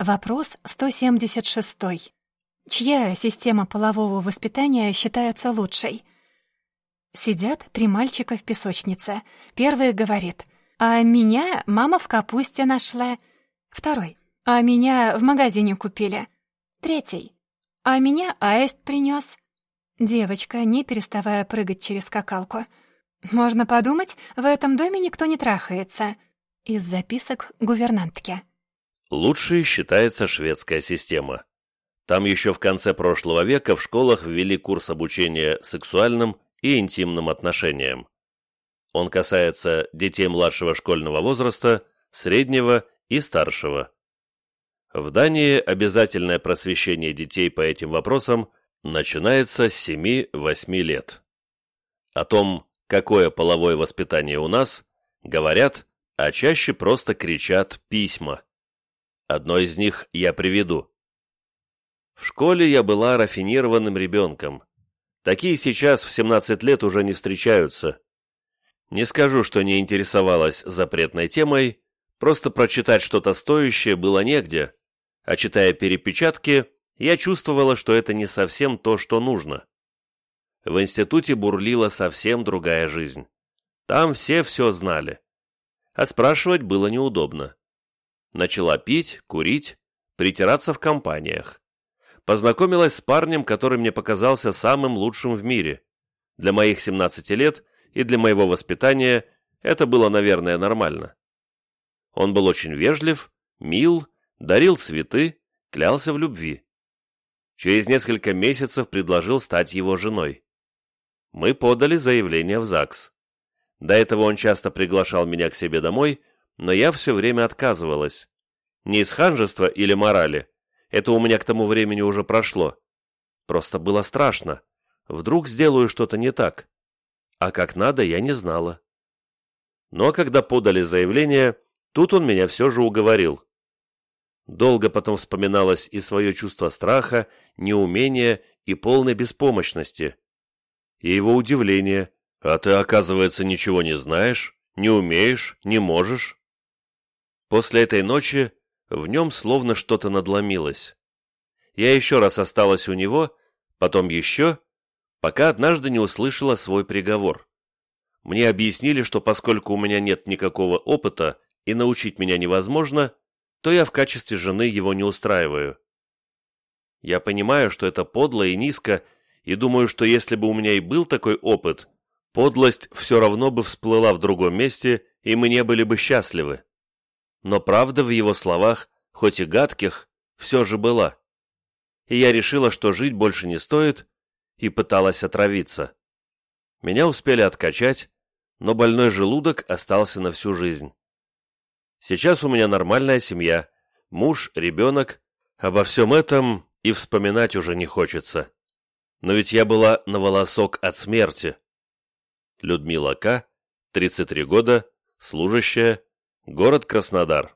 Вопрос 176. Чья система полового воспитания считается лучшей? Сидят три мальчика в песочнице. Первый говорит, «А меня мама в капусте нашла». Второй, «А меня в магазине купили». Третий, «А меня аист принес». Девочка, не переставая прыгать через скакалку. «Можно подумать, в этом доме никто не трахается». Из записок гувернантки. Лучшей считается шведская система. Там еще в конце прошлого века в школах ввели курс обучения сексуальным и интимным отношениям. Он касается детей младшего школьного возраста, среднего и старшего. В Дании обязательное просвещение детей по этим вопросам начинается с 7-8 лет. О том, какое половое воспитание у нас, говорят, а чаще просто кричат письма. Одно из них я приведу. В школе я была рафинированным ребенком. Такие сейчас в 17 лет уже не встречаются. Не скажу, что не интересовалась запретной темой, просто прочитать что-то стоящее было негде, а читая перепечатки, я чувствовала, что это не совсем то, что нужно. В институте бурлила совсем другая жизнь. Там все все знали. А спрашивать было неудобно. Начала пить, курить, притираться в компаниях. Познакомилась с парнем, который мне показался самым лучшим в мире. Для моих 17 лет и для моего воспитания это было, наверное, нормально. Он был очень вежлив, мил, дарил цветы, клялся в любви через несколько месяцев предложил стать его женой. Мы подали заявление в ЗАГС. До этого он часто приглашал меня к себе домой, но я все время отказывалась. Не из ханжества или морали, это у меня к тому времени уже прошло. Просто было страшно. Вдруг сделаю что-то не так. А как надо, я не знала. Но когда подали заявление, тут он меня все же уговорил. Долго потом вспоминалось и свое чувство страха, неумения и полной беспомощности. И его удивление. «А ты, оказывается, ничего не знаешь, не умеешь, не можешь?» После этой ночи в нем словно что-то надломилось. Я еще раз осталась у него, потом еще, пока однажды не услышала свой приговор. Мне объяснили, что поскольку у меня нет никакого опыта и научить меня невозможно, то я в качестве жены его не устраиваю. Я понимаю, что это подло и низко, и думаю, что если бы у меня и был такой опыт, подлость все равно бы всплыла в другом месте, и мы не были бы счастливы. Но правда в его словах, хоть и гадких, все же была. И я решила, что жить больше не стоит, и пыталась отравиться. Меня успели откачать, но больной желудок остался на всю жизнь. Сейчас у меня нормальная семья, муж, ребенок. Обо всем этом и вспоминать уже не хочется. Но ведь я была на волосок от смерти. Людмила К., 33 года, служащая, город Краснодар.